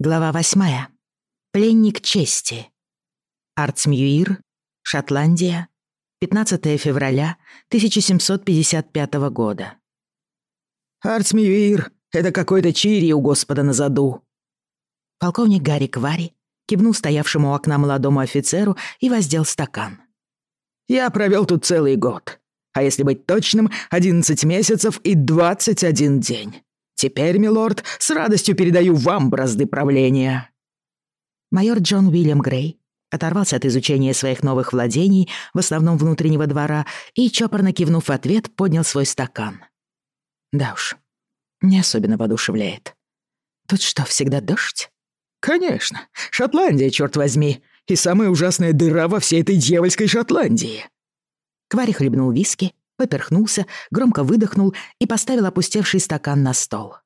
Глава восьмая. Пленник чести. Артсмьюир, Шотландия, 15 февраля 1755 года. «Артсмьюир! Это какой-то чири у господа на заду!» Полковник Гарри Квари кивнул стоявшему у окна молодому офицеру и воздел стакан. «Я провел тут целый год, а если быть точным, 11 месяцев и 21 день. Теперь, милорд, с радостью передаю вам бразды правления». Майор Джон Уильям Грей оторвался от изучения своих новых владений, в основном внутреннего двора, и, чопорно кивнув в ответ, поднял свой стакан. «Да уж, не особенно воодушевляет. Тут что, всегда дождь?» «Конечно. Шотландия, чёрт возьми. И самая ужасная дыра во всей этой дьявольской Шотландии». Квари хлебнул виски поперхнулся, громко выдохнул и поставил опустевший стакан на стол.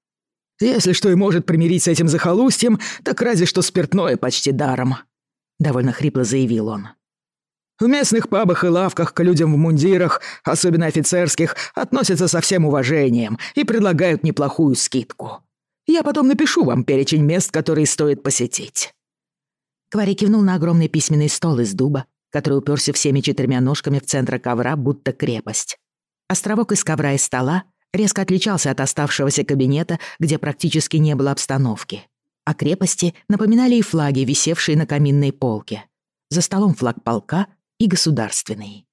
«Если что и может примирить с этим захолустьем, так разве что спиртное почти даром», — довольно хрипло заявил он. «В местных пабах и лавках к людям в мундирах, особенно офицерских, относятся со всем уважением и предлагают неплохую скидку. Я потом напишу вам перечень мест, которые стоит посетить». Квари кивнул на огромный письменный стол из дуба, который уперся всеми четырьмя ножками в центр ковра, будто крепость. Островок из ковра и стола резко отличался от оставшегося кабинета, где практически не было обстановки. А крепости напоминали и флаги, висевшие на каминной полке. За столом флаг полка и государственный.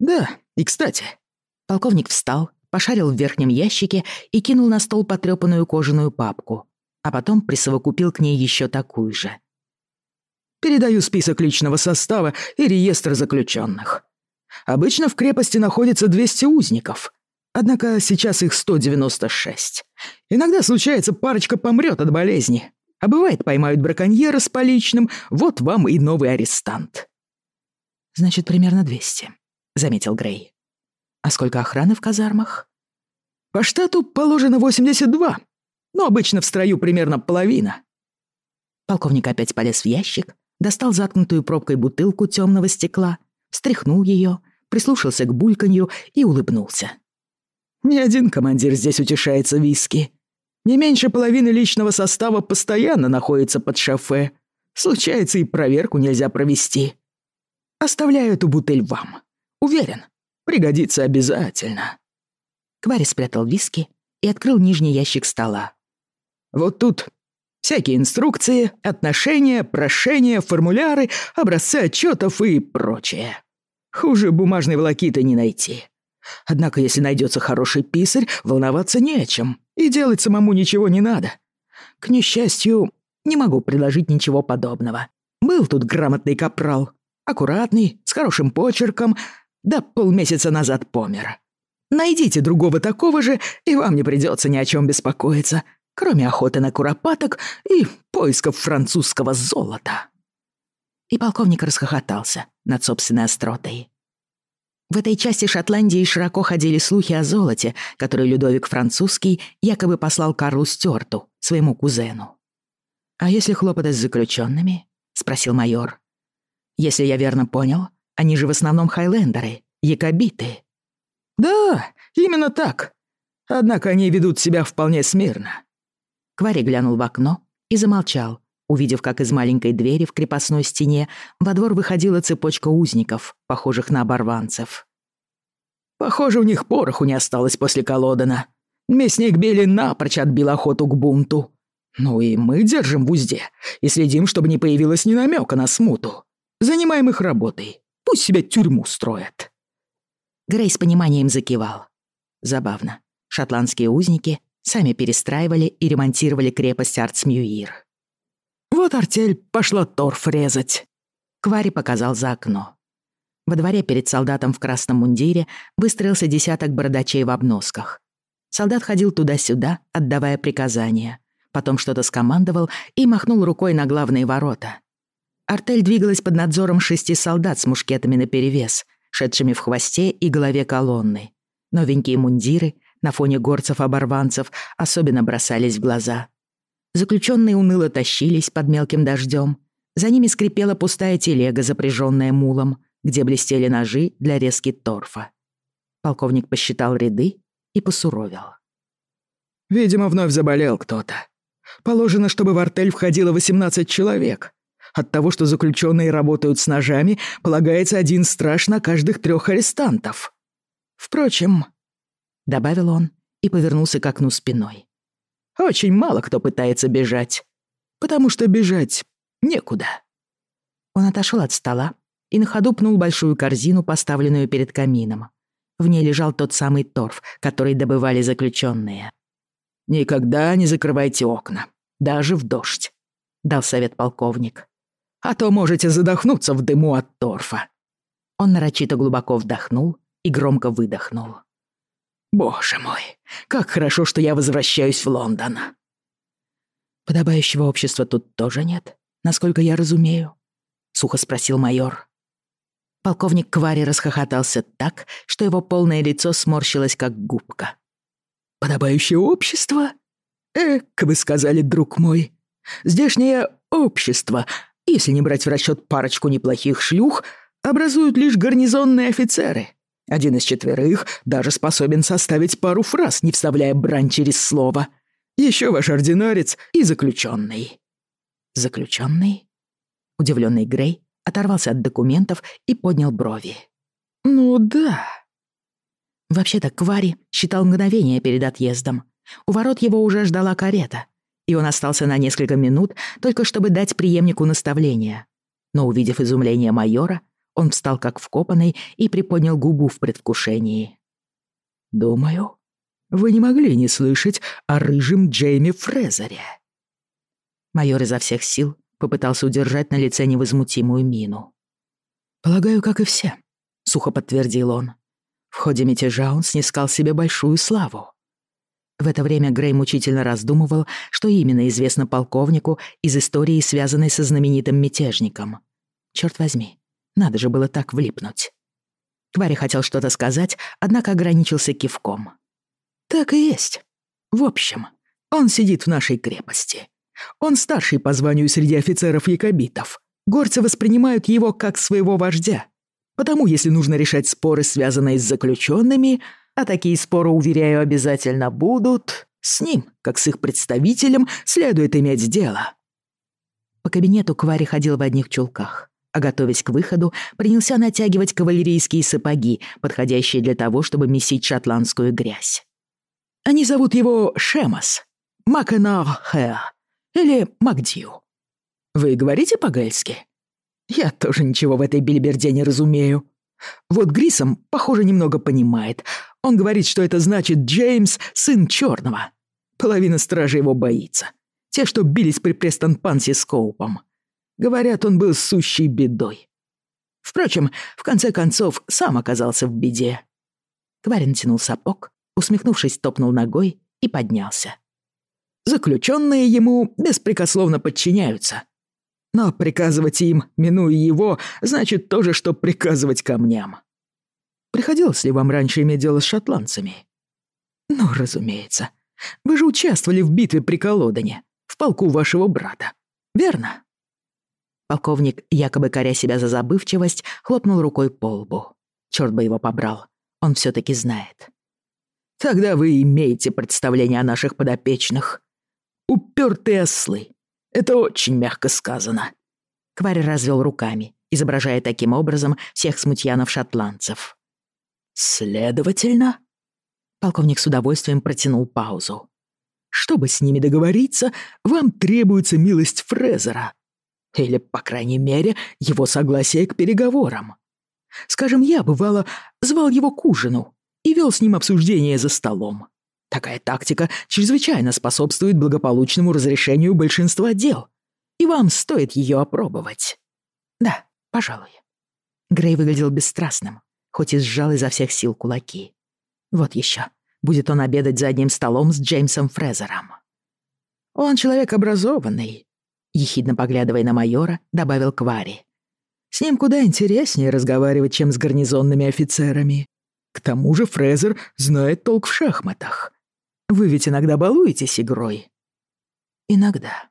«Да, и кстати...» Полковник встал, пошарил в верхнем ящике и кинул на стол потрёпанную кожаную папку, а потом присовокупил к ней еще такую же. «Передаю список личного состава и реестр заключенных. Обычно в крепости находится 200 узников. Однако сейчас их 196. Иногда случается, парочка помрет от болезни. А бывает, поймают браконьера с поличным, вот вам и новый арестант. «Значит, примерно 200», — заметил Грей. «А сколько охраны в казармах?» «По штату положено 82, но обычно в строю примерно половина». Полковник опять полез в ящик, достал заткнутую пробкой бутылку темного стекла, встряхнул ее прислушался к бульканью и улыбнулся. «Ни один командир здесь утешается виски. Не меньше половины личного состава постоянно находится под шофе. Случается, и проверку нельзя провести. Оставляю эту бутыль вам. Уверен, пригодится обязательно». Квари спрятал виски и открыл нижний ящик стола. «Вот тут Всякие инструкции, отношения, прошения, формуляры, образцы отчетов и прочее. Хуже бумажной волокиты не найти. Однако, если найдется хороший писарь, волноваться не о чем, и делать самому ничего не надо. К несчастью, не могу предложить ничего подобного. Был тут грамотный капрал, аккуратный, с хорошим почерком, да полмесяца назад помер. Найдите другого такого же, и вам не придется ни о чем беспокоиться, кроме охоты на куропаток и поисков французского золота и полковник расхохотался над собственной остротой. В этой части Шотландии широко ходили слухи о золоте, которое Людовик Французский якобы послал Карлу Стюарту, своему кузену. «А если хлопоты с заключенными? спросил майор. «Если я верно понял, они же в основном хайлендеры, якобиты». «Да, именно так. Однако они ведут себя вполне смирно». Квари глянул в окно и замолчал, Увидев, как из маленькой двери в крепостной стене во двор выходила цепочка узников, похожих на оборванцев. «Похоже, у них пороху не осталось после колодана. Мясник Билли напрочь отбил охоту к бунту. Ну и мы держим в узде и следим, чтобы не появилось ни намека на смуту. Занимаем их работой. Пусть себе тюрьму строят». Грей с пониманием закивал. Забавно. Шотландские узники сами перестраивали и ремонтировали крепость Арцмьюир. Вот артель пошла торф резать. Квари показал за окно. Во дворе перед солдатом в красном мундире выстроился десяток бородачей в обносках. Солдат ходил туда-сюда, отдавая приказания. Потом что-то скомандовал и махнул рукой на главные ворота. Артель двигалась под надзором шести солдат с мушкетами наперевес, шедшими в хвосте и голове колонны. Новенькие мундиры на фоне горцев-оборванцев особенно бросались в глаза. Заключенные уныло тащились под мелким дождем. За ними скрипела пустая телега, запряженная мулом, где блестели ножи для резки торфа. Полковник посчитал ряды и посуровил. «Видимо, вновь заболел кто-то. Положено, чтобы в артель входило 18 человек. От того, что заключенные работают с ножами, полагается один страж на каждых трех арестантов. Впрочем...» Добавил он и повернулся к окну спиной очень мало кто пытается бежать. Потому что бежать некуда». Он отошел от стола и на ходу пнул большую корзину, поставленную перед камином. В ней лежал тот самый торф, который добывали заключенные. «Никогда не закрывайте окна, даже в дождь», — дал совет полковник. «А то можете задохнуться в дыму от торфа». Он нарочито глубоко вдохнул и громко выдохнул. Боже мой, как хорошо, что я возвращаюсь в Лондон. Подобающего общества тут тоже нет, насколько я разумею, сухо спросил майор. Полковник Квари расхохотался так, что его полное лицо сморщилось как губка. Подобающее общество? Э, как вы сказали, друг мой. Здешнее общество, если не брать в расчет парочку неплохих шлюх, образуют лишь гарнизонные офицеры — один из четверых даже способен составить пару фраз, не вставляя брань через слово. Еще ваш ординарец и заключенный. Заключенный? Удивленный Грей оторвался от документов и поднял брови. Ну да. Вообще-то Квари считал мгновение перед отъездом. У ворот его уже ждала карета, и он остался на несколько минут, только чтобы дать преемнику наставление. Но, увидев изумление майора, он встал как вкопанный и приподнял губу в предвкушении. «Думаю, вы не могли не слышать о рыжем Джейми Фрезере». Майор изо всех сил попытался удержать на лице невозмутимую мину. «Полагаю, как и все», — сухо подтвердил он. В ходе мятежа он снискал себе большую славу. В это время Грей мучительно раздумывал, что именно известно полковнику из истории, связанной со знаменитым мятежником. Черт возьми, надо же было так влипнуть. Квари хотел что-то сказать, однако ограничился кивком. «Так и есть. В общем, он сидит в нашей крепости. Он старший по званию среди офицеров-якобитов. Горцы воспринимают его как своего вождя. Потому, если нужно решать споры, связанные с заключенными, а такие споры, уверяю, обязательно будут, с ним, как с их представителем, следует иметь дело». По кабинету Квари ходил в одних чулках а готовясь к выходу, принялся натягивать кавалерийские сапоги, подходящие для того, чтобы месить шотландскую грязь. Они зовут его Шемас, Макенар Хэр или Макдиу. Вы говорите по-гельски? Я тоже ничего в этой бельберде не разумею. Вот Грисом, похоже, немного понимает. Он говорит, что это значит Джеймс, сын черного. Половина стражи его боится. Те, что бились при Престон-Пансе с Коупом. Говорят, он был сущей бедой. Впрочем, в конце концов, сам оказался в беде. Тварь тянул сапог, усмехнувшись, топнул ногой и поднялся. Заключенные ему беспрекословно подчиняются. Но приказывать им, минуя его, значит то же, что приказывать камням. Приходилось ли вам раньше иметь дело с шотландцами? Ну, разумеется. Вы же участвовали в битве при Колодане, в полку вашего брата, верно? Полковник, якобы коря себя за забывчивость, хлопнул рукой по лбу. Чёрт бы его побрал. Он все таки знает. «Тогда вы имеете представление о наших подопечных. Упертые ослы. Это очень мягко сказано». Кварь развел руками, изображая таким образом всех смутьянов-шотландцев. «Следовательно?» Полковник с удовольствием протянул паузу. «Чтобы с ними договориться, вам требуется милость Фрезера, или, по крайней мере, его согласие к переговорам. Скажем, я, бывало, звал его к ужину и вел с ним обсуждение за столом. Такая тактика чрезвычайно способствует благополучному разрешению большинства дел, и вам стоит ее опробовать. Да, пожалуй. Грей выглядел бесстрастным, хоть и сжал изо всех сил кулаки. Вот еще будет он обедать за одним столом с Джеймсом Фрезером. Он человек образованный, ехидно поглядывая на майора, добавил Квари. «С ним куда интереснее разговаривать, чем с гарнизонными офицерами. К тому же Фрезер знает толк в шахматах. Вы ведь иногда балуетесь игрой?» «Иногда».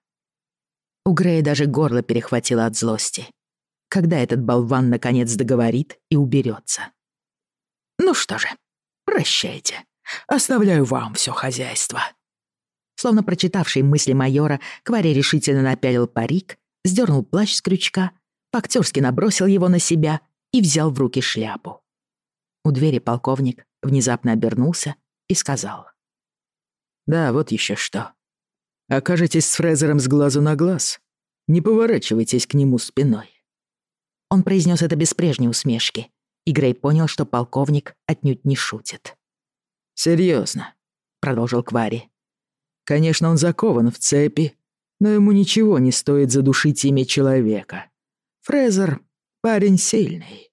У Грея даже горло перехватило от злости. Когда этот болван наконец договорит и уберется? «Ну что же, прощайте. Оставляю вам все хозяйство». Словно прочитавший мысли майора, Квари решительно напялил парик, сдернул плащ с крючка, по-актерски набросил его на себя и взял в руки шляпу. У двери полковник внезапно обернулся и сказал. «Да, вот еще что. Окажетесь с Фрезером с глазу на глаз. Не поворачивайтесь к нему спиной». Он произнес это без прежней усмешки, и Грей понял, что полковник отнюдь не шутит. «Серьезно», — продолжил Квари. Конечно, он закован в цепи, но ему ничего не стоит задушить имя человека. Фрезер — парень сильный.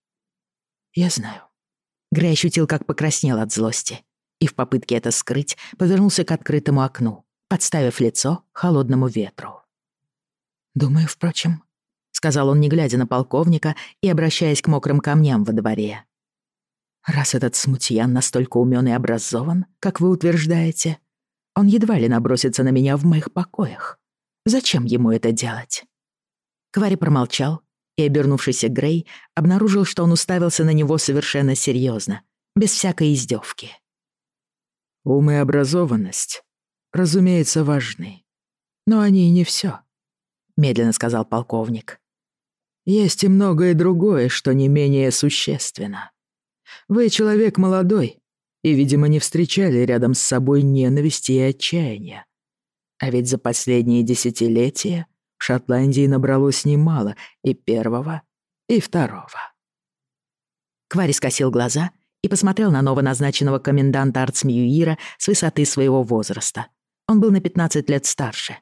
Я знаю. Грей ощутил, как покраснел от злости, и в попытке это скрыть повернулся к открытому окну, подставив лицо холодному ветру. «Думаю, впрочем», — сказал он, не глядя на полковника и обращаясь к мокрым камням во дворе. «Раз этот смутьян настолько умен и образован, как вы утверждаете, — он едва ли набросится на меня в моих покоях. Зачем ему это делать?» Квари промолчал, и, обернувшийся Грей, обнаружил, что он уставился на него совершенно серьезно, без всякой издевки. «Ум и образованность, разумеется, важны. Но они и не все, медленно сказал полковник. «Есть и многое другое, что не менее существенно. Вы человек молодой и, видимо, не встречали рядом с собой ненависти и отчаяния. А ведь за последние десятилетия в Шотландии набралось немало и первого, и второго. Квари скосил глаза и посмотрел на новоназначенного коменданта Артсмьюира с высоты своего возраста. Он был на 15 лет старше.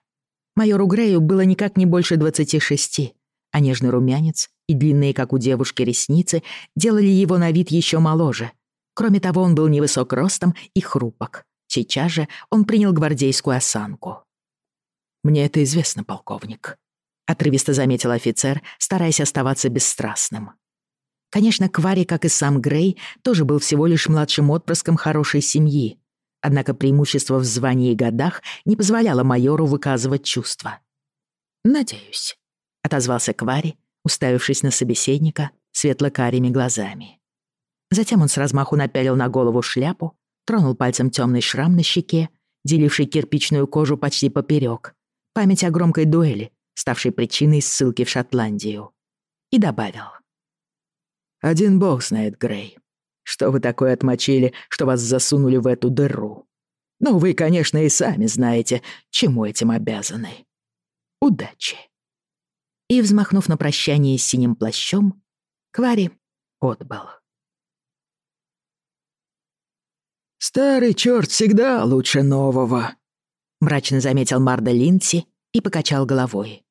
Майору Грею было никак не больше 26, а нежный румянец и длинные, как у девушки, ресницы делали его на вид еще моложе, Кроме того, он был невысок ростом и хрупок. Сейчас же он принял гвардейскую осанку. «Мне это известно, полковник», — отрывисто заметил офицер, стараясь оставаться бесстрастным. Конечно, Квари, как и сам Грей, тоже был всего лишь младшим отпрыском хорошей семьи. Однако преимущество в звании и годах не позволяло майору выказывать чувства. «Надеюсь», — отозвался Квари, уставившись на собеседника светло-карими глазами. Затем он с размаху напялил на голову шляпу, тронул пальцем темный шрам на щеке, деливший кирпичную кожу почти поперек. Память о громкой дуэли, ставшей причиной ссылки в Шотландию. И добавил. «Один бог знает, Грей, что вы такое отмочили, что вас засунули в эту дыру. Но вы, конечно, и сами знаете, чему этим обязаны. Удачи!» И, взмахнув на прощание синим плащом, Квари отбыл. «Старый черт всегда лучше нового», — мрачно заметил Марда Линси и покачал головой.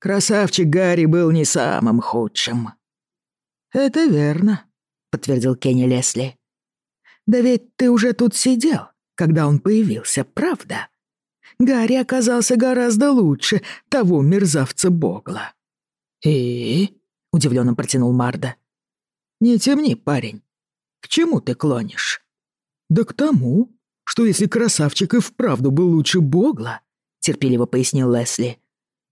«Красавчик Гарри был не самым худшим». «Это верно», — подтвердил Кенни Лесли. «Да ведь ты уже тут сидел, когда он появился, правда? Гарри оказался гораздо лучше того мерзавца Богла». «И?» — удивленно протянул Марда. «Не темни, парень. К чему ты клонишь?» «Да к тому, что если красавчик и вправду был лучше Богла», — терпеливо пояснил Лесли,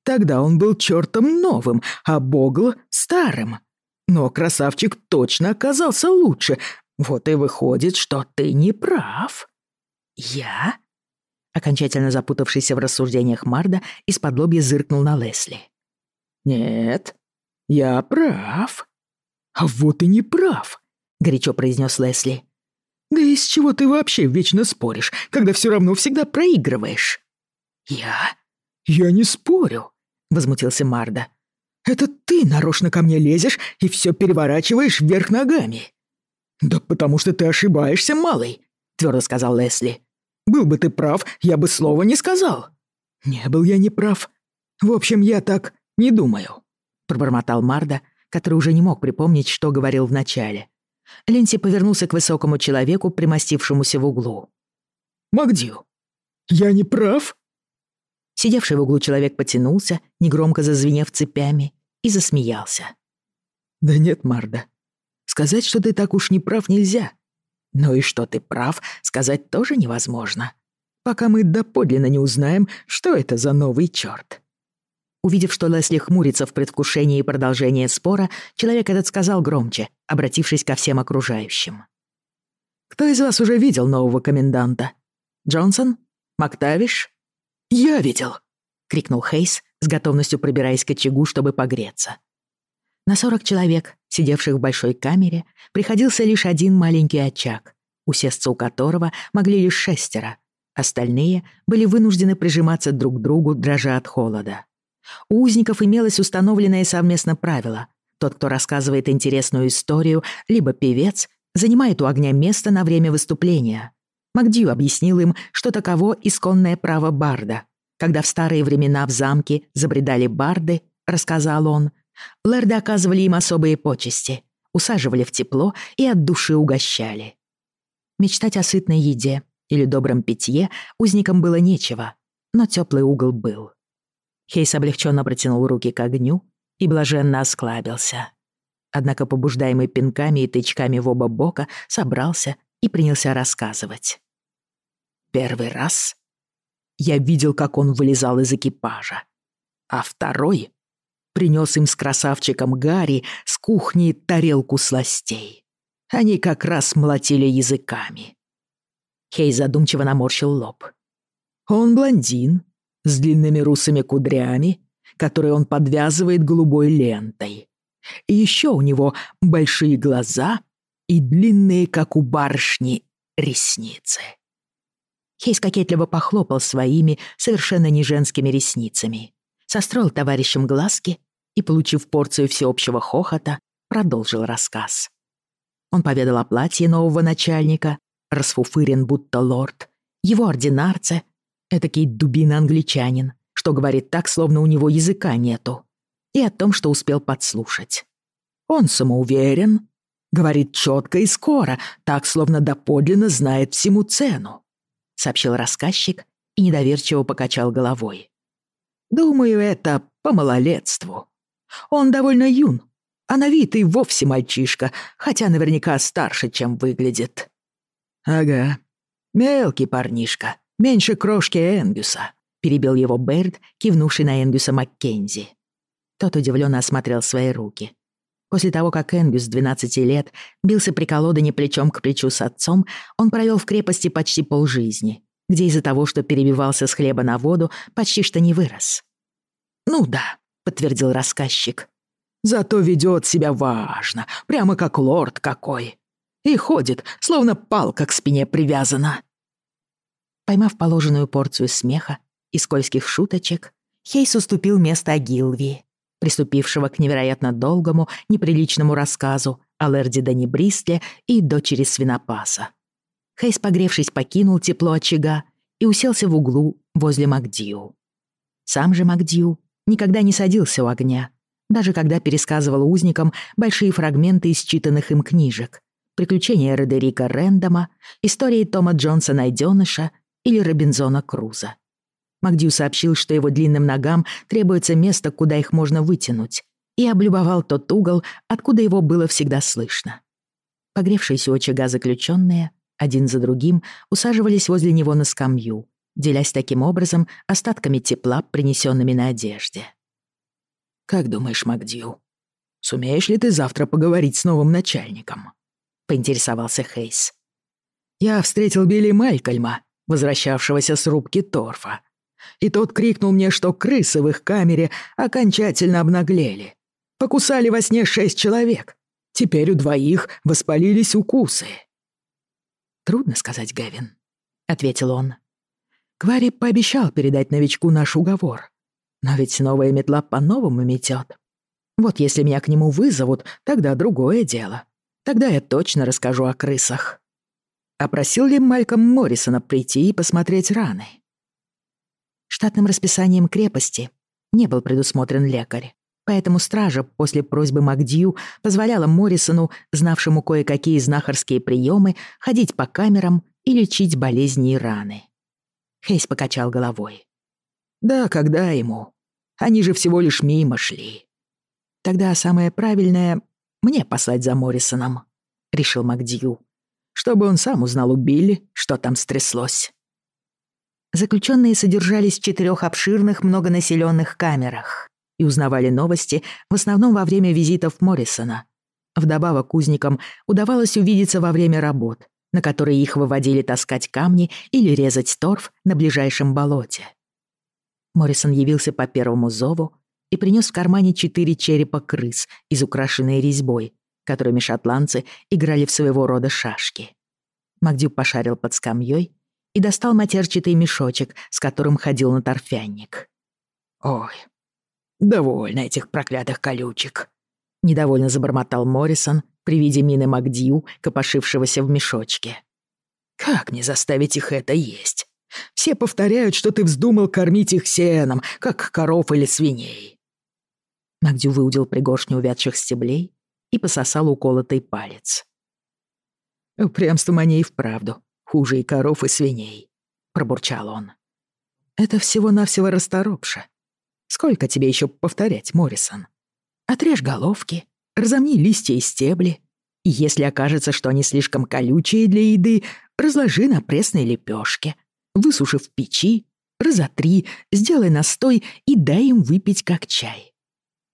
«тогда он был чертом новым, а Богл — старым. Но красавчик точно оказался лучше, вот и выходит, что ты не прав». «Я?» Окончательно запутавшийся в рассуждениях Марда из-под лобья зыркнул на Лесли. «Нет, я прав». «А вот и не прав», — горячо произнес Лесли. «Да из чего ты вообще вечно споришь, когда все равно всегда проигрываешь?» «Я? Я не спорю», — возмутился Марда. «Это ты нарочно ко мне лезешь и все переворачиваешь вверх ногами». «Да потому что ты ошибаешься, малый», — твердо сказал Лесли. «Был бы ты прав, я бы слова не сказал». «Не был я не прав. В общем, я так не думаю», — пробормотал Марда, который уже не мог припомнить, что говорил вначале. Линси повернулся к высокому человеку, примостившемуся в углу. «Магдил, я не прав?» Сидевший в углу человек потянулся, негромко зазвенев цепями, и засмеялся. «Да нет, Марда. Сказать, что ты так уж не прав, нельзя. Но и что ты прав, сказать тоже невозможно, пока мы доподлинно не узнаем, что это за новый чёрт. Увидев, что Лесли хмурится в предвкушении продолжения спора, человек этот сказал громче, обратившись ко всем окружающим. «Кто из вас уже видел нового коменданта? Джонсон? Мактавиш?» «Я видел!» — крикнул Хейс, с готовностью пробираясь к очагу, чтобы погреться. На сорок человек, сидевших в большой камере, приходился лишь один маленький очаг, усесться у которого могли лишь шестеро. Остальные были вынуждены прижиматься друг к другу, дрожа от холода. У узников имелось установленное совместно правило. Тот, кто рассказывает интересную историю, либо певец, занимает у огня место на время выступления. Макдью объяснил им, что таково исконное право барда. Когда в старые времена в замке забредали барды, рассказал он, лэрды оказывали им особые почести, усаживали в тепло и от души угощали. Мечтать о сытной еде или добром питье узникам было нечего, но теплый угол был. Хейс облегченно протянул руки к огню и блаженно осклабился. Однако, побуждаемый пинками и тычками в оба бока, собрался и принялся рассказывать. Первый раз я видел, как он вылезал из экипажа, а второй принес им с красавчиком Гарри с кухни тарелку сластей. Они как раз молотили языками. Хей задумчиво наморщил лоб. Он блондин, с длинными русыми кудрями, которые он подвязывает голубой лентой. И еще у него большие глаза и длинные, как у барышни, ресницы. Хейс кокетливо похлопал своими совершенно не женскими ресницами, состроил товарищем глазки и, получив порцию всеобщего хохота, продолжил рассказ. Он поведал о платье нового начальника, расфуфырен будто лорд, его ординарце Этакий дубина-англичанин, что говорит так, словно у него языка нету. И о том, что успел подслушать. Он самоуверен, говорит четко и скоро, так, словно доподлинно знает всему цену, сообщил рассказчик и недоверчиво покачал головой. Думаю, это по малолетству. Он довольно юн, а на вид и вовсе мальчишка, хотя наверняка старше, чем выглядит. Ага, мелкий парнишка, Меньше крошки Энгюса», — перебил его Берд, кивнувший на Энгюса Маккензи. Тот удивленно осмотрел свои руки. После того, как Энгюс 12 лет бился при колодане плечом к плечу с отцом, он провел в крепости почти полжизни, где из-за того, что перебивался с хлеба на воду, почти что не вырос. «Ну да», — подтвердил рассказчик. «Зато ведет себя важно, прямо как лорд какой. И ходит, словно палка к спине привязана». Поймав положенную порцию смеха и скользких шуточек, Хейс уступил место Гилви, приступившего к невероятно долгому, неприличному рассказу о Лерди Дани Бристле и дочери свинопаса. Хейс, погревшись, покинул тепло очага и уселся в углу возле Макдиу. Сам же Макдиу никогда не садился у огня, даже когда пересказывал узникам большие фрагменты из читанных им книжек. «Приключения Родерика Рэндома», «Истории Тома Джонса Найденыша» или Робинзона Круза. Магдью сообщил, что его длинным ногам требуется место, куда их можно вытянуть, и облюбовал тот угол, откуда его было всегда слышно. Погревшиеся у очага заключенные один за другим усаживались возле него на скамью, делясь таким образом остатками тепла, принесенными на одежде. «Как думаешь, Магдью, сумеешь ли ты завтра поговорить с новым начальником?» — поинтересовался Хейс. «Я встретил Билли Малькольма возвращавшегося с рубки торфа. И тот крикнул мне, что крысы в их камере окончательно обнаглели. Покусали во сне шесть человек. Теперь у двоих воспалились укусы. «Трудно сказать, Гевин», — ответил он. Квари пообещал передать новичку наш уговор. Но ведь новая метла по-новому метет. Вот если меня к нему вызовут, тогда другое дело. Тогда я точно расскажу о крысах. А просил ли Мальком Моррисона прийти и посмотреть раны? Штатным расписанием крепости не был предусмотрен лекарь, поэтому стража после просьбы Макдью позволяла Моррисону, знавшему кое-какие знахарские приемы, ходить по камерам и лечить болезни и раны. Хейс покачал головой. «Да, когда ему? Они же всего лишь мимо шли». «Тогда самое правильное — мне послать за Моррисоном», — решил Макдью чтобы он сам узнал у Билли, что там стряслось. Заключенные содержались в четырех обширных многонаселенных камерах и узнавали новости в основном во время визитов Моррисона. Вдобавок узникам удавалось увидеться во время работ, на которые их выводили таскать камни или резать торф на ближайшем болоте. Моррисон явился по первому зову и принес в кармане четыре черепа крыс, изукрашенные резьбой, которыми шотландцы играли в своего рода шашки. Магдюб пошарил под скамьей и достал матерчатый мешочек, с которым ходил на торфянник. «Ой, довольно этих проклятых колючек», — недовольно забормотал Моррисон при виде мины Магдью, копошившегося в мешочке. «Как не заставить их это есть? Все повторяют, что ты вздумал кормить их сеном, как коров или свиней». Магдю выудил пригоршню увядших стеблей и пососал уколотый палец. «Упрямство маней вправду, хуже и коров, и свиней», — пробурчал он. «Это всего-навсего расторопша. Сколько тебе еще повторять, Моррисон? Отрежь головки, разомни листья и стебли, и если окажется, что они слишком колючие для еды, разложи на пресной лепешке, высуши в печи, разотри, сделай настой и дай им выпить как чай.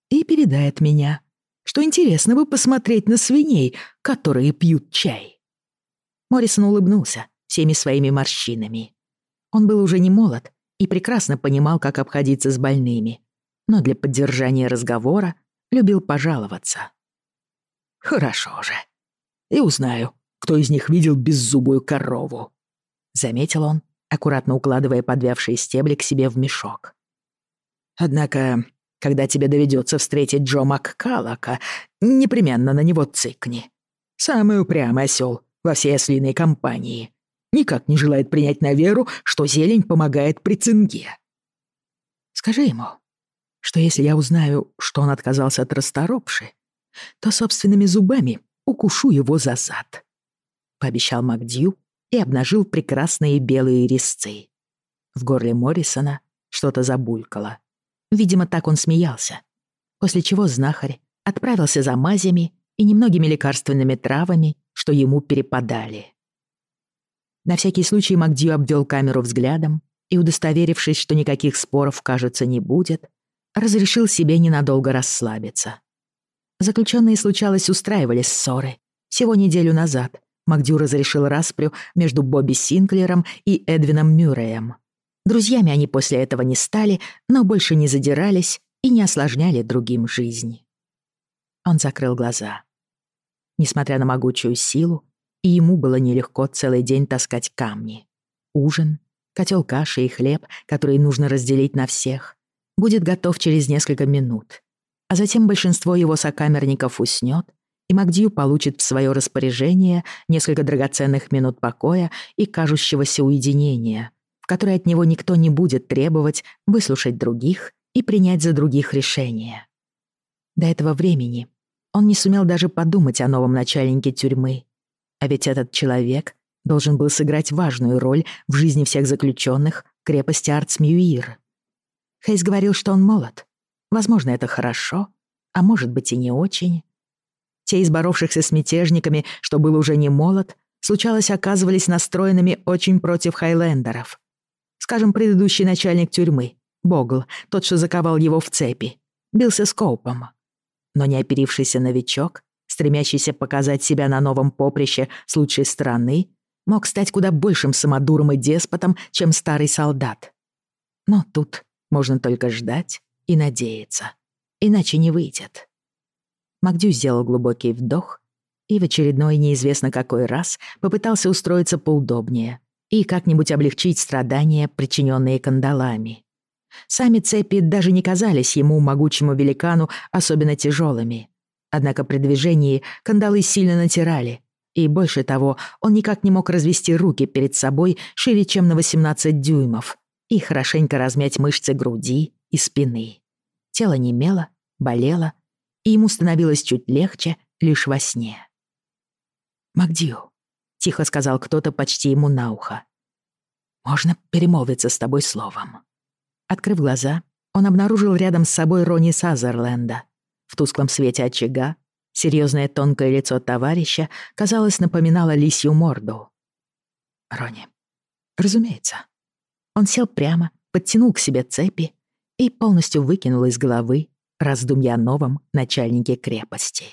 И передай от меня, что интересно бы посмотреть на свиней, которые пьют чай. Моррисон улыбнулся всеми своими морщинами. Он был уже не молод и прекрасно понимал, как обходиться с больными, но для поддержания разговора любил пожаловаться. «Хорошо же. И узнаю, кто из них видел беззубую корову», — заметил он, аккуратно укладывая подвявшие стебли к себе в мешок. «Однако когда тебе доведется встретить Джо Маккалака, непременно на него цыкни. Самый упрямый осел во всей ослиной компании. Никак не желает принять на веру, что зелень помогает при цинге. Скажи ему, что если я узнаю, что он отказался от расторопши, то собственными зубами укушу его за зад», — пообещал Макдью и обнажил прекрасные белые резцы. В горле Моррисона что-то забулькало. Видимо, так он смеялся. После чего знахарь отправился за мазями и немногими лекарственными травами, что ему перепадали. На всякий случай Макдью обвел камеру взглядом и, удостоверившись, что никаких споров, кажется, не будет, разрешил себе ненадолго расслабиться. Заключенные случалось устраивали ссоры. Всего неделю назад Макдью разрешил распрю между Бобби Синклером и Эдвином Мюрреем. Друзьями они после этого не стали, но больше не задирались и не осложняли другим жизни. Он закрыл глаза. Несмотря на могучую силу, и ему было нелегко целый день таскать камни. Ужин, котел каши и хлеб, который нужно разделить на всех, будет готов через несколько минут. А затем большинство его сокамерников уснет, и Магдью получит в свое распоряжение несколько драгоценных минут покоя и кажущегося уединения — которой от него никто не будет требовать выслушать других и принять за других решения. До этого времени он не сумел даже подумать о новом начальнике тюрьмы. А ведь этот человек должен был сыграть важную роль в жизни всех заключенных крепости Арцмьюир. Хейс говорил, что он молод. Возможно, это хорошо, а может быть и не очень. Те из боровшихся с мятежниками, что был уже не молод, случалось, оказывались настроенными очень против хайлендеров. Скажем, предыдущий начальник тюрьмы, Богл, тот, что заковал его в цепи, бился с Коупом. Но не новичок, стремящийся показать себя на новом поприще с лучшей стороны, мог стать куда большим самодуром и деспотом, чем старый солдат. Но тут можно только ждать и надеяться. Иначе не выйдет. Макдю сделал глубокий вдох и в очередной неизвестно какой раз попытался устроиться поудобнее, и как-нибудь облегчить страдания, причиненные кандалами. Сами цепи даже не казались ему, могучему великану, особенно тяжелыми. Однако при движении кандалы сильно натирали, и больше того, он никак не мог развести руки перед собой шире, чем на 18 дюймов, и хорошенько размять мышцы груди и спины. Тело немело, болело, и ему становилось чуть легче лишь во сне. «Магдио», тихо сказал кто-то почти ему на ухо. «Можно перемолвиться с тобой словом». Открыв глаза, он обнаружил рядом с собой Рони Сазерленда. В тусклом свете очага серьезное тонкое лицо товарища, казалось, напоминало лисью морду. «Рони, разумеется». Он сел прямо, подтянул к себе цепи и полностью выкинул из головы раздумья о новом начальнике крепости.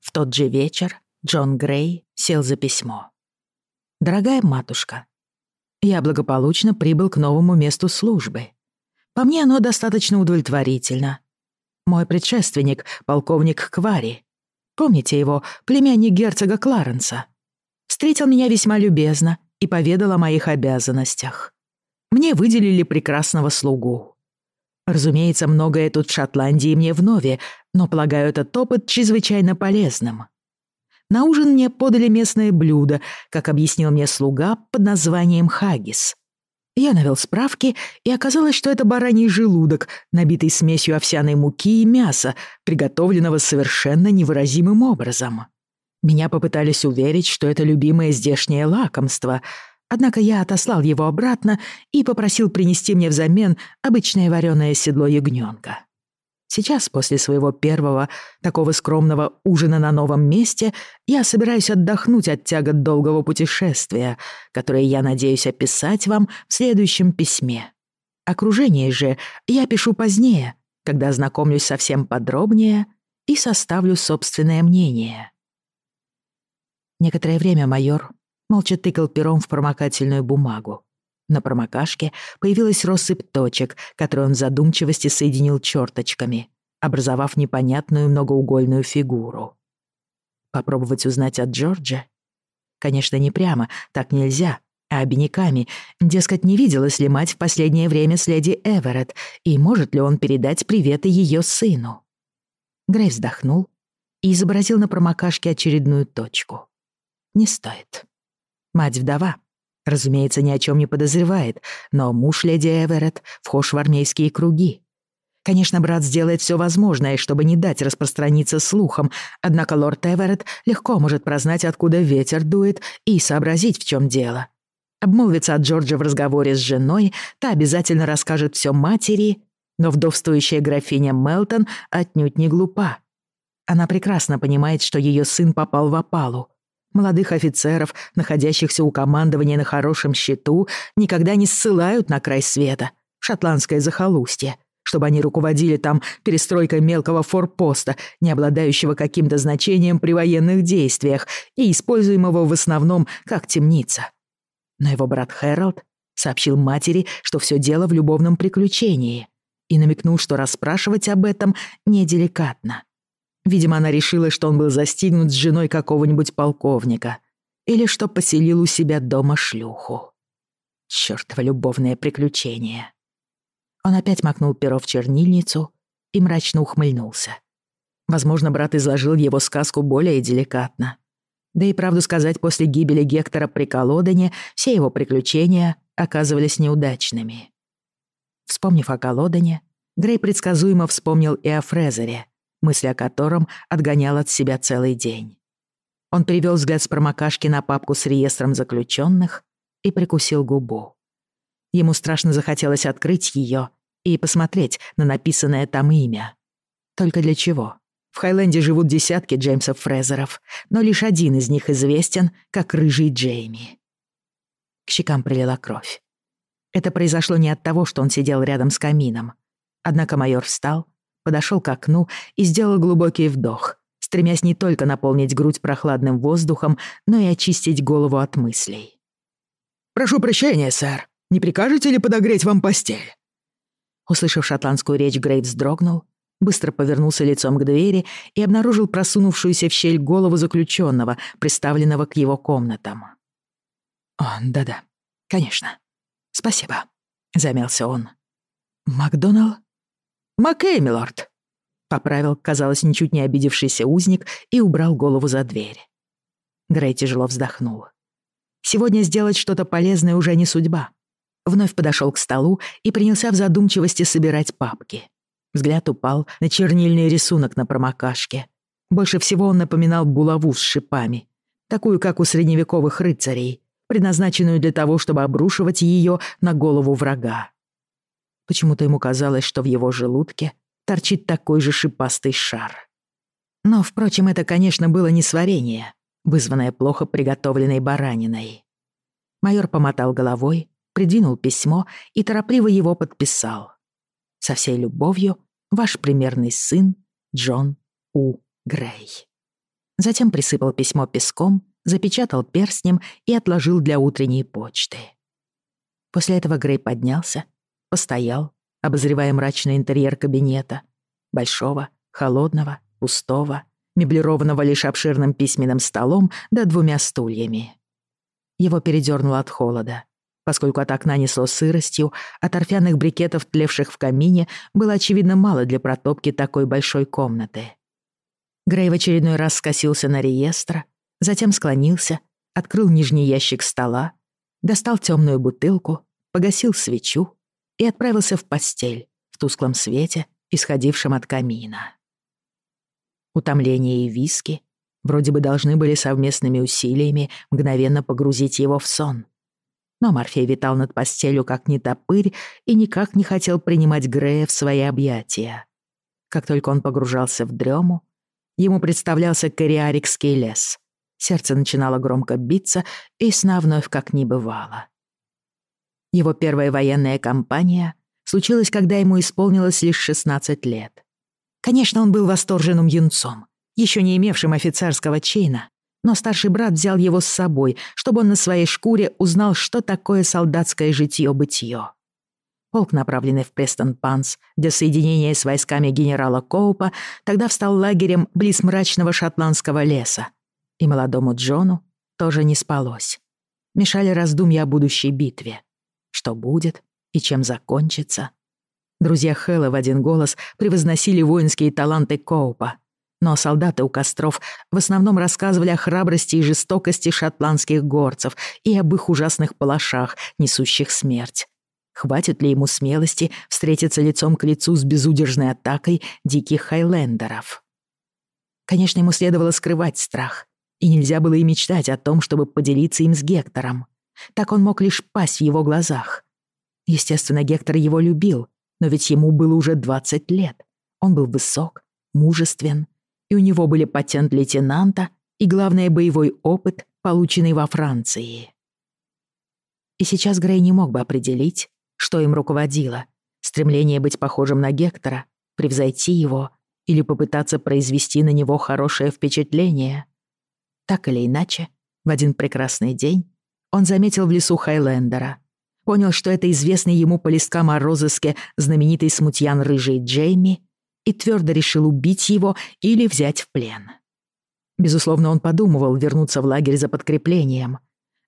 В тот же вечер Джон Грей сел за письмо. «Дорогая матушка, я благополучно прибыл к новому месту службы. По мне оно достаточно удовлетворительно. Мой предшественник, полковник Квари, помните его, племянник герцога Кларенса, встретил меня весьма любезно и поведал о моих обязанностях. Мне выделили прекрасного слугу. Разумеется, многое тут в Шотландии мне вновь, но, полагаю, этот опыт чрезвычайно полезным. На ужин мне подали местное блюдо, как объяснил мне слуга под названием хагис. Я навел справки, и оказалось, что это бараний желудок, набитый смесью овсяной муки и мяса, приготовленного совершенно невыразимым образом. Меня попытались уверить, что это любимое здешнее лакомство — Однако я отослал его обратно и попросил принести мне взамен обычное вареное седло ягнёнка. Сейчас, после своего первого, такого скромного ужина на новом месте, я собираюсь отдохнуть от тягот долгого путешествия, которое я надеюсь описать вам в следующем письме. Окружение же я пишу позднее, когда ознакомлюсь совсем подробнее и составлю собственное мнение. Некоторое время майор молча тыкал пером в промокательную бумагу. На промокашке появилась россыпь точек, которые он в задумчивости соединил черточками, образовав непонятную многоугольную фигуру. Попробовать узнать от Джорджа? Конечно, не прямо, так нельзя, а обиняками. Дескать, не виделась ли мать в последнее время с леди Эверетт, и может ли он передать приветы ее сыну? Грей вздохнул и изобразил на промокашке очередную точку. Не стоит. Мать-вдова. Разумеется, ни о чем не подозревает, но муж леди Эверетт вхож в армейские круги. Конечно, брат сделает все возможное, чтобы не дать распространиться слухам, однако лорд Эверетт легко может прознать, откуда ветер дует, и сообразить, в чем дело. Обмолвится от Джорджа в разговоре с женой, та обязательно расскажет все матери, но вдовствующая графиня Мелтон отнюдь не глупа. Она прекрасно понимает, что ее сын попал в опалу. Молодых офицеров, находящихся у командования на хорошем счету, никогда не ссылают на край света, шотландское захолустье, чтобы они руководили там перестройкой мелкого форпоста, не обладающего каким-то значением при военных действиях и используемого в основном как темница. Но его брат Хэролд сообщил матери, что все дело в любовном приключении, и намекнул, что расспрашивать об этом неделикатно. Видимо, она решила, что он был застигнут с женой какого-нибудь полковника или что поселил у себя дома шлюху. Чёртово любовное приключение. Он опять макнул перо в чернильницу и мрачно ухмыльнулся. Возможно, брат изложил его сказку более деликатно. Да и правду сказать, после гибели Гектора при Колодоне все его приключения оказывались неудачными. Вспомнив о Колодоне, Грей предсказуемо вспомнил и о Фрезере, мысль о котором отгонял от себя целый день. Он перевел взгляд с промокашки на папку с реестром заключенных и прикусил губу. Ему страшно захотелось открыть ее и посмотреть на написанное там имя. Только для чего? В Хайленде живут десятки Джеймсов Фрезеров, но лишь один из них известен как Рыжий Джейми. К щекам прилила кровь. Это произошло не от того, что он сидел рядом с камином. Однако майор встал подошел к окну и сделал глубокий вдох, стремясь не только наполнить грудь прохладным воздухом, но и очистить голову от мыслей. «Прошу прощения, сэр. Не прикажете ли подогреть вам постель?» Услышав шотландскую речь, Грейв вздрогнул, быстро повернулся лицом к двери и обнаружил просунувшуюся в щель голову заключенного, приставленного к его комнатам. «О, да-да, конечно. Спасибо», — замялся он. «Макдоналл?» «Маккей, поправил, казалось, ничуть не обидевшийся узник и убрал голову за дверь. Грей тяжело вздохнул. «Сегодня сделать что-то полезное уже не судьба». Вновь подошел к столу и принялся в задумчивости собирать папки. Взгляд упал на чернильный рисунок на промокашке. Больше всего он напоминал булаву с шипами, такую, как у средневековых рыцарей, предназначенную для того, чтобы обрушивать ее на голову врага. Почему-то ему казалось, что в его желудке торчит такой же шипастый шар. Но, впрочем, это, конечно, было не сварение, вызванное плохо приготовленной бараниной. Майор помотал головой, придвинул письмо и торопливо его подписал. «Со всей любовью, ваш примерный сын Джон У. Грей». Затем присыпал письмо песком, запечатал перстнем и отложил для утренней почты. После этого Грей поднялся Постоял, обозревая мрачный интерьер кабинета. Большого, холодного, пустого, меблированного лишь обширным письменным столом да двумя стульями. Его передёрнуло от холода, поскольку от окна несло сыростью, а торфяных брикетов, тлевших в камине, было, очевидно, мало для протопки такой большой комнаты. Грей в очередной раз скосился на реестр, затем склонился, открыл нижний ящик стола, достал темную бутылку, погасил свечу, и отправился в постель в тусклом свете, исходившем от камина. Утомление и виски вроде бы должны были совместными усилиями мгновенно погрузить его в сон. Но Морфей витал над постелью как не нетопырь и никак не хотел принимать Грея в свои объятия. Как только он погружался в дрему, ему представлялся Кориарикский лес. Сердце начинало громко биться, и сна вновь как не бывало. Его первая военная кампания случилась, когда ему исполнилось лишь 16 лет. Конечно, он был восторженным юнцом, еще не имевшим офицерского чина, но старший брат взял его с собой, чтобы он на своей шкуре узнал, что такое солдатское житьё-бытьё. Полк, направленный в Престон-Панс, для соединения с войсками генерала Коупа, тогда встал лагерем близ мрачного шотландского леса. И молодому Джону тоже не спалось. Мешали раздумья о будущей битве что будет и чем закончится. Друзья Хэлла в один голос превозносили воинские таланты Коупа, но солдаты у костров в основном рассказывали о храбрости и жестокости шотландских горцев и об их ужасных палашах, несущих смерть. Хватит ли ему смелости встретиться лицом к лицу с безудержной атакой диких хайлендеров? Конечно, ему следовало скрывать страх, и нельзя было и мечтать о том, чтобы поделиться им с Гектором — так он мог лишь пасть в его глазах. Естественно, Гектор его любил, но ведь ему было уже 20 лет. Он был высок, мужествен, и у него были патент лейтенанта и, главное, боевой опыт, полученный во Франции. И сейчас Грей не мог бы определить, что им руководило. Стремление быть похожим на Гектора, превзойти его или попытаться произвести на него хорошее впечатление. Так или иначе, в один прекрасный день он заметил в лесу Хайлендера. Понял, что это известный ему по листкам о розыске знаменитый смутьян рыжий Джейми и твердо решил убить его или взять в плен. Безусловно, он подумывал вернуться в лагерь за подкреплением,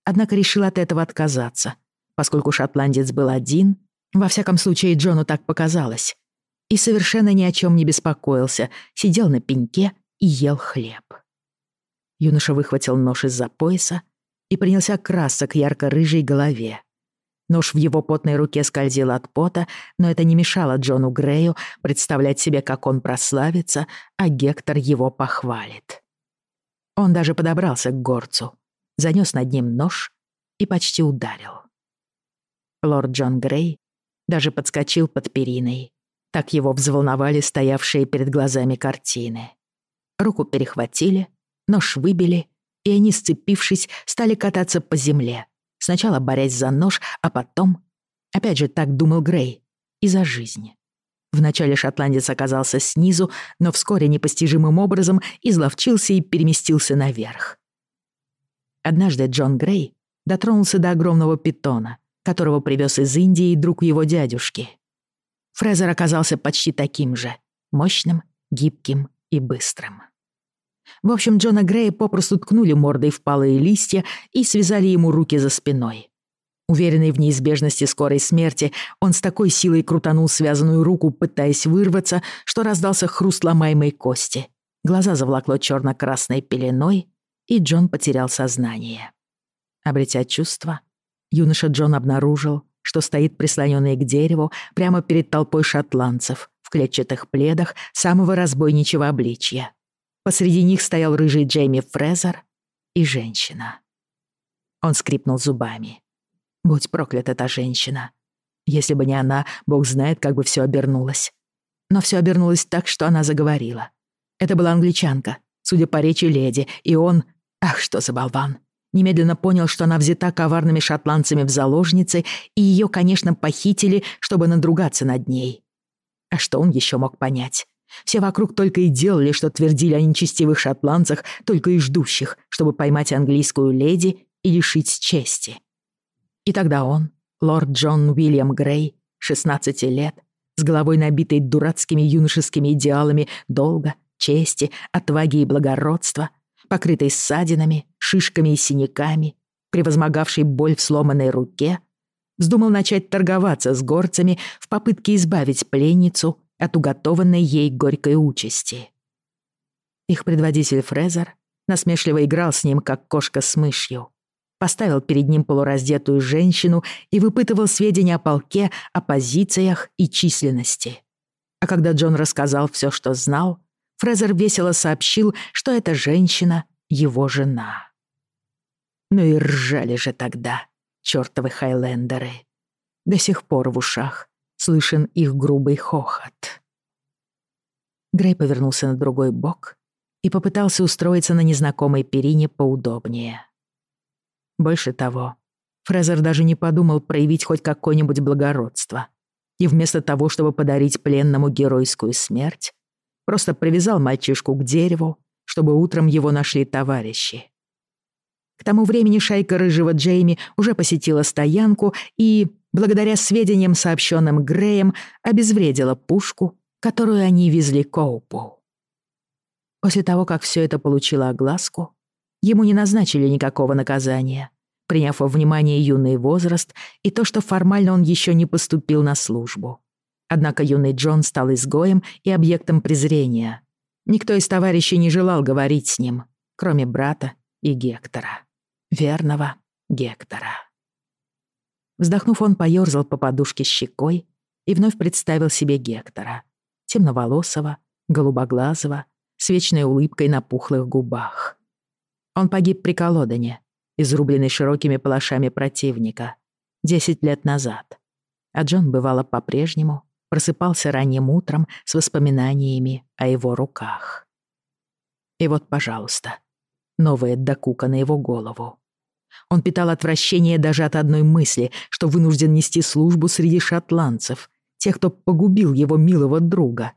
однако решил от этого отказаться, поскольку шотландец был один, во всяком случае Джону так показалось, и совершенно ни о чем не беспокоился, сидел на пеньке и ел хлеб. Юноша выхватил нож из-за пояса, и принялся краса к ярко-рыжей голове. Нож в его потной руке скользил от пота, но это не мешало Джону Грею представлять себе, как он прославится, а Гектор его похвалит. Он даже подобрался к горцу, занёс над ним нож и почти ударил. Лорд Джон Грей даже подскочил под периной. Так его взволновали стоявшие перед глазами картины. Руку перехватили, нож выбили и они, сцепившись, стали кататься по земле, сначала борясь за нож, а потом... Опять же, так думал Грей. И за жизнь. Вначале шотландец оказался снизу, но вскоре непостижимым образом изловчился и переместился наверх. Однажды Джон Грей дотронулся до огромного питона, которого привез из Индии друг его дядюшки. Фрезер оказался почти таким же — мощным, гибким и быстрым. В общем, Джона Грея попросту ткнули мордой в палые листья и связали ему руки за спиной. Уверенный в неизбежности скорой смерти, он с такой силой крутанул связанную руку, пытаясь вырваться, что раздался хруст ломаемой кости. Глаза завлакло черно-красной пеленой, и Джон потерял сознание. Обретя чувство, юноша Джон обнаружил, что стоит прислоненный к дереву прямо перед толпой шотландцев в клетчатых пледах самого разбойничьего обличья. Посреди них стоял рыжий Джейми Фрезер и женщина. Он скрипнул зубами. Будь проклята эта женщина. Если бы не она, бог знает, как бы все обернулось. Но все обернулось так, что она заговорила. Это была англичанка, судя по речи леди, и он... Ах, что за болван! Немедленно понял, что она взята коварными шотландцами в заложницы, и ее, конечно, похитили, чтобы надругаться над ней. А что он еще мог понять? Все вокруг только и делали, что твердили о нечестивых шотландцах, только и ждущих, чтобы поймать английскую леди и лишить чести. И тогда он, лорд Джон Уильям Грей, 16 лет, с головой набитой дурацкими юношескими идеалами долга, чести, отваги и благородства, покрытой ссадинами, шишками и синяками, превозмогавший боль в сломанной руке, вздумал начать торговаться с горцами в попытке избавить пленницу от уготованной ей горькой участи. Их предводитель Фрезер насмешливо играл с ним, как кошка с мышью. Поставил перед ним полураздетую женщину и выпытывал сведения о полке, о позициях и численности. А когда Джон рассказал все, что знал, Фрезер весело сообщил, что эта женщина — его жена. Ну и ржали же тогда, чертовы хайлендеры. До сих пор в ушах слышен их грубый хохот. Грей повернулся на другой бок и попытался устроиться на незнакомой перине поудобнее. Больше того, Фрезер даже не подумал проявить хоть какое-нибудь благородство. И вместо того, чтобы подарить пленному геройскую смерть, просто привязал мальчишку к дереву, чтобы утром его нашли товарищи. К тому времени шайка рыжего Джейми уже посетила стоянку и, благодаря сведениям, сообщенным Греем, обезвредила пушку, которую они везли к Оупу. После того, как все это получило огласку, ему не назначили никакого наказания, приняв во внимание юный возраст и то, что формально он еще не поступил на службу. Однако юный Джон стал изгоем и объектом презрения. Никто из товарищей не желал говорить с ним, кроме брата и Гектора верного Гектора. Вздохнув, он поёрзал по подушке щекой и вновь представил себе Гектора, темноволосого, голубоглазого, с вечной улыбкой на пухлых губах. Он погиб при Колодоне, изрубленный широкими палашами противника, 10 лет назад. А Джон, бывало, по-прежнему просыпался ранним утром с воспоминаниями о его руках. И вот, пожалуйста, новые докука на его голову. Он питал отвращение даже от одной мысли, что вынужден нести службу среди шотландцев, тех, кто погубил его милого друга.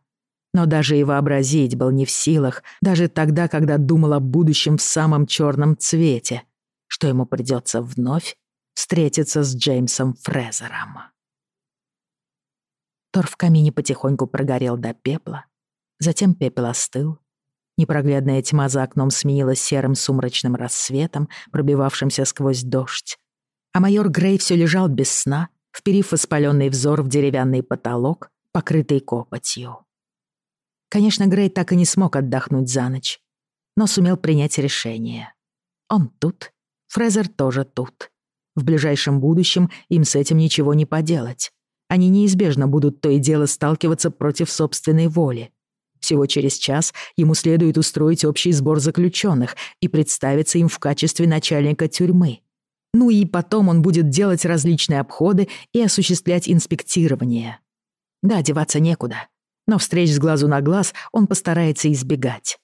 Но даже и вообразить был не в силах, даже тогда, когда думал о будущем в самом черном цвете, что ему придется вновь встретиться с Джеймсом Фрезером. Тор в камине потихоньку прогорел до пепла, затем пепел остыл, Непроглядная тьма за окном сменилась серым сумрачным рассветом, пробивавшимся сквозь дождь. А майор Грей все лежал без сна, вперив воспаленный взор в деревянный потолок, покрытый копотью. Конечно, Грей так и не смог отдохнуть за ночь, но сумел принять решение. Он тут, Фрезер тоже тут. В ближайшем будущем им с этим ничего не поделать. Они неизбежно будут то и дело сталкиваться против собственной воли, всего через час ему следует устроить общий сбор заключенных и представиться им в качестве начальника тюрьмы. Ну и потом он будет делать различные обходы и осуществлять инспектирование. Да, деваться некуда. Но встреч с глазу на глаз он постарается избегать.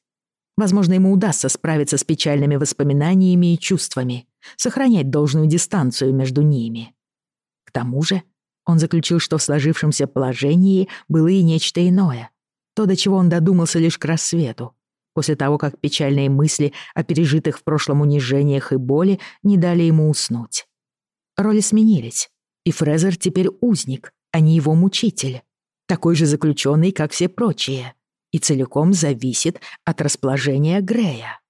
Возможно, ему удастся справиться с печальными воспоминаниями и чувствами, сохранять должную дистанцию между ними. К тому же он заключил, что в сложившемся положении было и нечто иное, то, до чего он додумался лишь к рассвету, после того, как печальные мысли о пережитых в прошлом унижениях и боли не дали ему уснуть. Роли сменились, и Фрезер теперь узник, а не его мучитель, такой же заключенный, как все прочие, и целиком зависит от расположения Грея.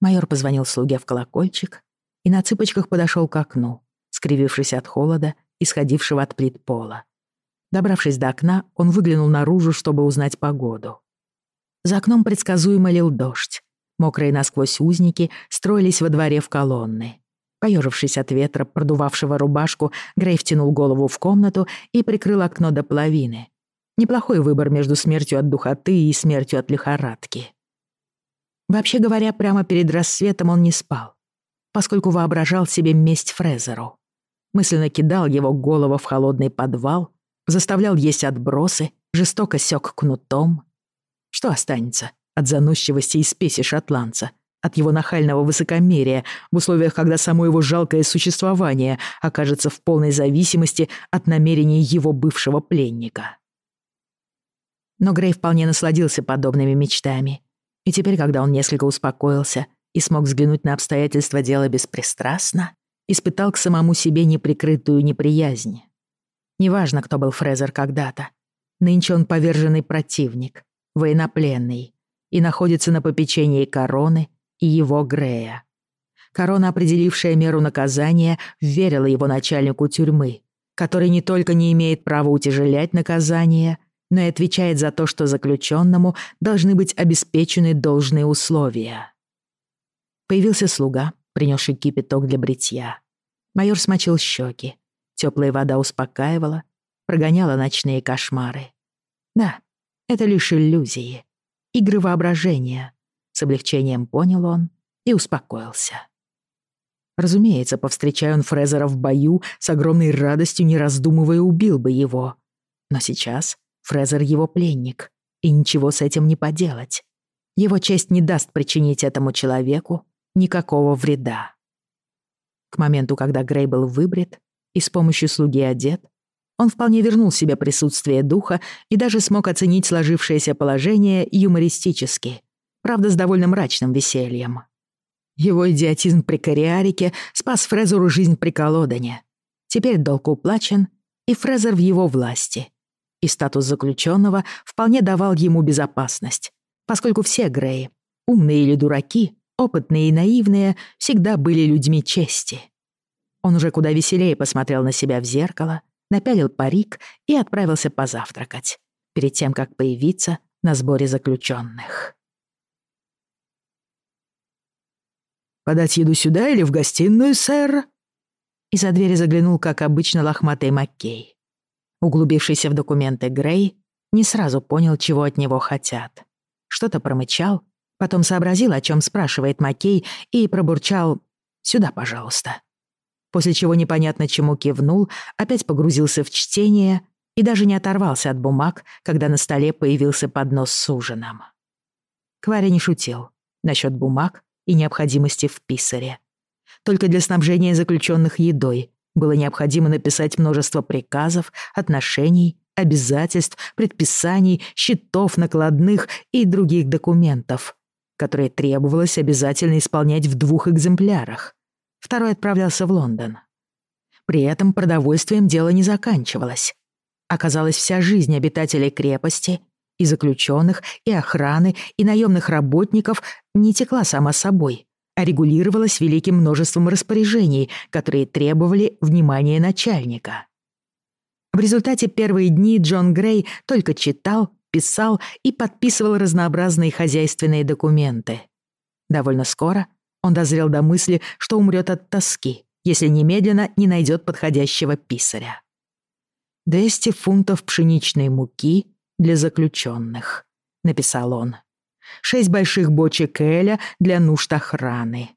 Майор позвонил слуге в колокольчик и на цыпочках подошел к окну, скривившись от холода, исходившего от плит пола. Добравшись до окна, он выглянул наружу, чтобы узнать погоду. За окном предсказуемо лил дождь. Мокрые насквозь узники строились во дворе в колонны. Поёжившись от ветра, продувавшего рубашку, Грей втянул голову в комнату и прикрыл окно до половины. Неплохой выбор между смертью от духоты и смертью от лихорадки. Вообще говоря, прямо перед рассветом он не спал, поскольку воображал себе месть Фрезеру. Мысленно кидал его голову в холодный подвал, заставлял есть отбросы, жестоко сёк кнутом. Что останется от заносчивости и спеси шотландца, от его нахального высокомерия в условиях, когда само его жалкое существование окажется в полной зависимости от намерений его бывшего пленника? Но Грей вполне насладился подобными мечтами. И теперь, когда он несколько успокоился и смог взглянуть на обстоятельства дела беспристрастно, испытал к самому себе неприкрытую неприязнь. Неважно, кто был Фрезер когда-то. Нынче он поверженный противник, военнопленный, и находится на попечении короны и его Грея. Корона, определившая меру наказания, верила его начальнику тюрьмы, который не только не имеет права утяжелять наказание, но и отвечает за то, что заключенному должны быть обеспечены должные условия. Появился слуга, принесший кипяток для бритья. Майор смочил щеки, Теплая вода успокаивала, прогоняла ночные кошмары. Да, это лишь иллюзии, игры воображения. С облегчением понял он и успокоился. Разумеется, повстречая он Фрезера в бою, с огромной радостью, не раздумывая, убил бы его. Но сейчас Фрезер его пленник, и ничего с этим не поделать. Его честь не даст причинить этому человеку никакого вреда. К моменту, когда Грей был выбрит, и с помощью слуги одет, он вполне вернул себе присутствие духа и даже смог оценить сложившееся положение юмористически, правда, с довольно мрачным весельем. Его идиотизм при кариарике спас Фрезеру жизнь при колодане. Теперь долг уплачен, и Фрезер в его власти. И статус заключенного вполне давал ему безопасность, поскольку все Греи, умные или дураки, опытные и наивные, всегда были людьми чести. Он уже куда веселее посмотрел на себя в зеркало, напялил парик и отправился позавтракать, перед тем, как появиться на сборе заключенных. «Подать еду сюда или в гостиную, сэр?» Из-за двери заглянул, как обычно, лохматый Маккей. Углубившийся в документы Грей не сразу понял, чего от него хотят. Что-то промычал, потом сообразил, о чем спрашивает Маккей, и пробурчал «Сюда, пожалуйста» после чего непонятно чему кивнул, опять погрузился в чтение и даже не оторвался от бумаг, когда на столе появился поднос с ужином. Кваря не шутил насчет бумаг и необходимости в писаре. Только для снабжения заключенных едой было необходимо написать множество приказов, отношений, обязательств, предписаний, счетов, накладных и других документов, которые требовалось обязательно исполнять в двух экземплярах второй отправлялся в Лондон. При этом продовольствием дело не заканчивалось. Оказалось, вся жизнь обитателей крепости, и заключенных, и охраны, и наемных работников не текла сама собой, а регулировалась великим множеством распоряжений, которые требовали внимания начальника. В результате первые дни Джон Грей только читал, писал и подписывал разнообразные хозяйственные документы. Довольно скоро — он дозрел до мысли, что умрет от тоски, если немедленно не найдет подходящего писаря. 200 фунтов пшеничной муки для заключенных, написал он. Шесть больших бочек эля для нужд охраны.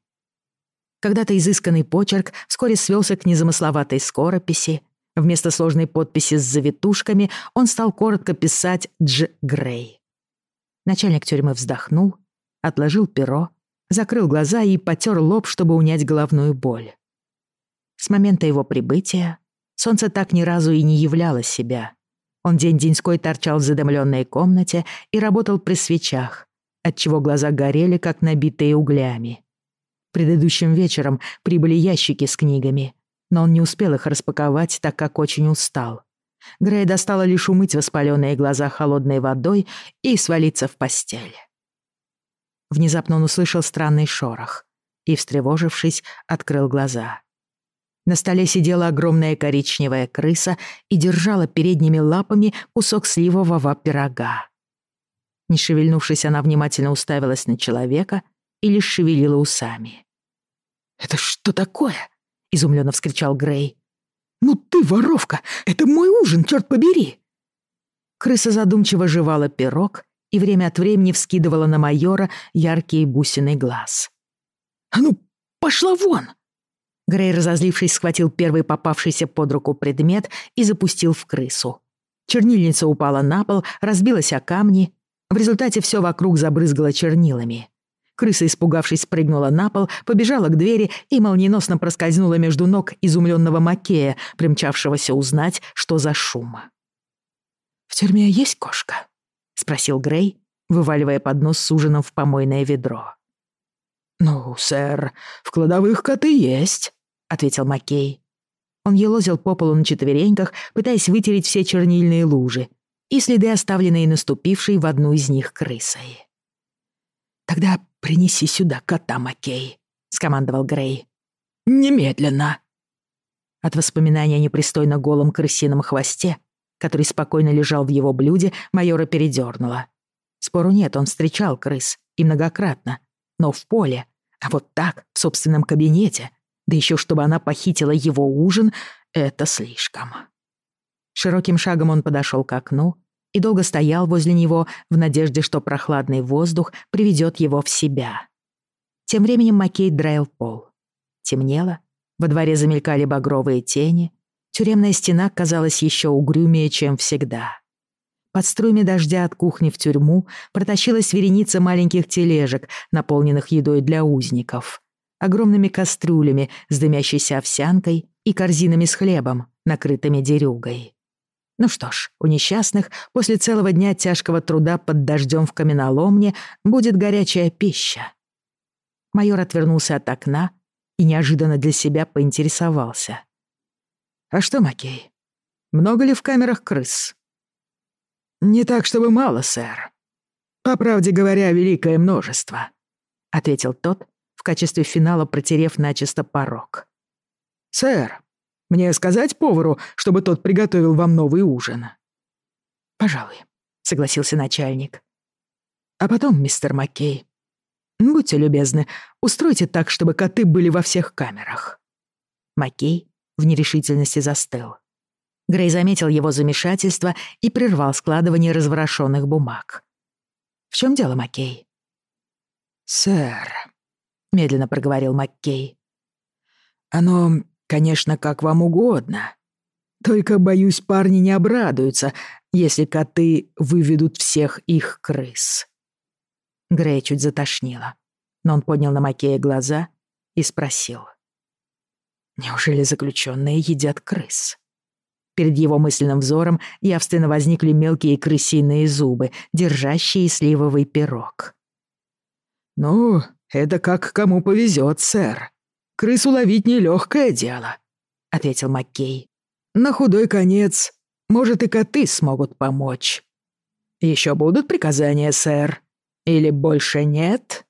Когда-то изысканный почерк вскоре свелся к незамысловатой скорописи. Вместо сложной подписи с завитушками он стал коротко писать «Дж. Грей». Начальник тюрьмы вздохнул, отложил перо закрыл глаза и потер лоб, чтобы унять головную боль. С момента его прибытия солнце так ни разу и не являло себя. Он день-деньской торчал в задымленной комнате и работал при свечах, отчего глаза горели, как набитые углями. Предыдущим вечером прибыли ящики с книгами, но он не успел их распаковать, так как очень устал. Грей достала лишь умыть воспаленные глаза холодной водой и свалиться в постель. Внезапно он услышал странный шорох и, встревожившись, открыл глаза. На столе сидела огромная коричневая крыса и держала передними лапами кусок сливового пирога. Не шевельнувшись, она внимательно уставилась на человека и лишь шевелила усами. «Это что такое?» — изумленно вскричал Грей. «Ну ты, воровка! Это мой ужин, черт побери!» Крыса задумчиво жевала пирог и время от времени вскидывала на майора яркий бусиный глаз. «А ну, пошла вон!» Грей, разозлившись, схватил первый попавшийся под руку предмет и запустил в крысу. Чернильница упала на пол, разбилась о камни. В результате все вокруг забрызгало чернилами. Крыса, испугавшись, спрыгнула на пол, побежала к двери и молниеносно проскользнула между ног изумленного Макея, примчавшегося узнать, что за шум. «В тюрьме есть кошка?» — спросил Грей, вываливая поднос с ужином в помойное ведро. «Ну, сэр, в кладовых коты есть», — ответил Маккей. Он елозил по полу на четвереньках, пытаясь вытереть все чернильные лужи и следы, оставленные наступившей в одну из них крысой. «Тогда принеси сюда кота, Маккей», — скомандовал Грей. «Немедленно!» От воспоминания о непристойно голом крысином хвосте который спокойно лежал в его блюде, майора передёрнуло. Спору нет, он встречал крыс, и многократно, но в поле. А вот так, в собственном кабинете, да еще чтобы она похитила его ужин, это слишком. Широким шагом он подошел к окну и долго стоял возле него в надежде, что прохладный воздух приведет его в себя. Тем временем Маккей драил пол. Темнело, во дворе замелькали багровые тени, Тюремная стена казалась еще угрюмее, чем всегда. Под струями дождя от кухни в тюрьму протащилась вереница маленьких тележек, наполненных едой для узников. Огромными кастрюлями с дымящейся овсянкой и корзинами с хлебом, накрытыми дерюгой. Ну что ж, у несчастных после целого дня тяжкого труда под дождем в каменоломне будет горячая пища. Майор отвернулся от окна и неожиданно для себя поинтересовался. А что, Макей, много ли в камерах крыс? Не так, чтобы мало, сэр. По правде говоря, великое множество, ответил тот, в качестве финала протерев начисто порог. Сэр, мне сказать повару, чтобы тот приготовил вам новый ужин. Пожалуй, согласился начальник. А потом, мистер Маккей, будьте любезны, устройте так, чтобы коты были во всех камерах. Маккей в нерешительности застыл. Грей заметил его замешательство и прервал складывание разворошенных бумаг. «В чем дело, Маккей?» «Сэр», — медленно проговорил Маккей. «Оно, конечно, как вам угодно. Только, боюсь, парни не обрадуются, если коты выведут всех их крыс». Грей чуть затошнило, но он поднял на Маккея глаза и спросил. Неужели заключенные едят крыс? Перед его мысленным взором явственно возникли мелкие крысиные зубы, держащие сливовый пирог. «Ну, это как кому повезет, сэр. Крысу ловить нелегкое дело», — ответил Маккей. «На худой конец, может, и коты смогут помочь. Еще будут приказания, сэр? Или больше нет?»